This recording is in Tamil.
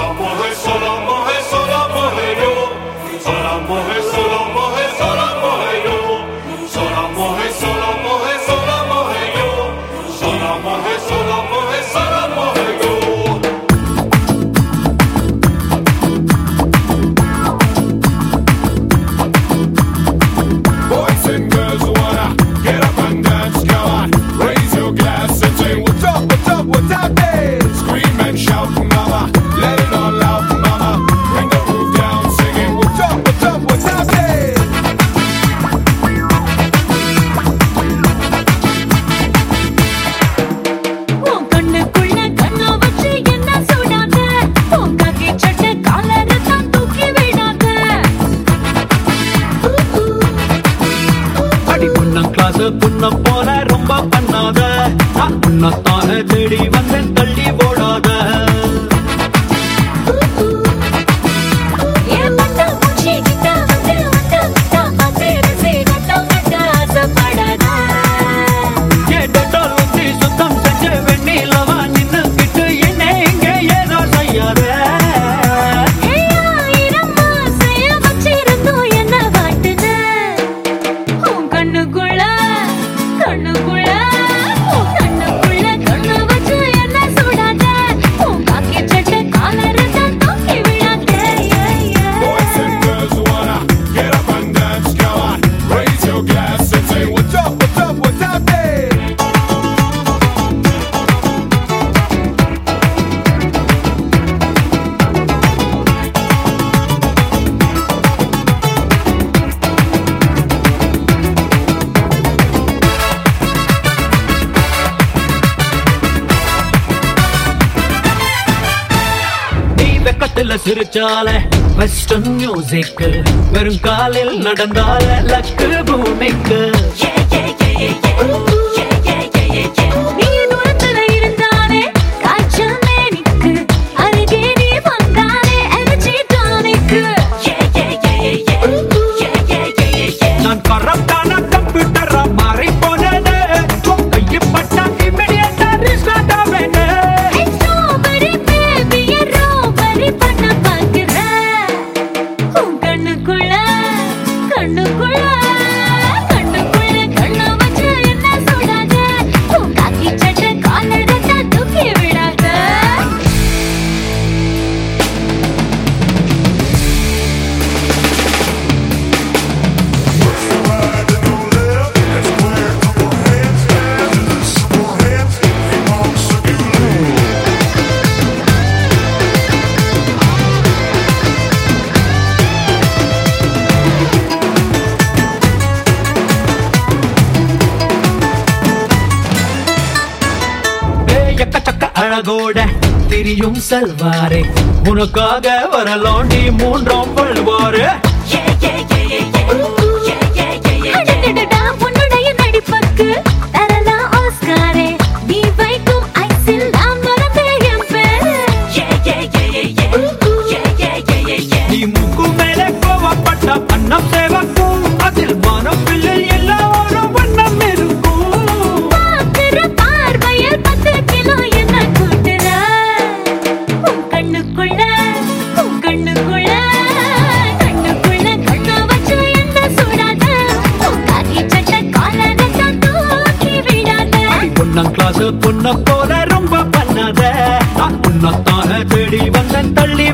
solo, corre solo. வந்து புண்ண போல ரொம்ப பண்ணாத. உன்னத்தான தேடி வந்தேன் தள்ளி ஓடாத. பாட்டுல சிரிச்சால வெஸ்டர்ன் மியூசிக் வெறும் காலில் நடந்தால லக்கு பூமிக்கு. அழகோட திரியும் செல்வாரே. உனக்காக வரலாண்டி மூன்றாம் பழுவாரு காசு பொண்ண போல ரொம்ப பண்ணாத. நான் உன்னத்தாக தேடி வந்தேன் தள்ளி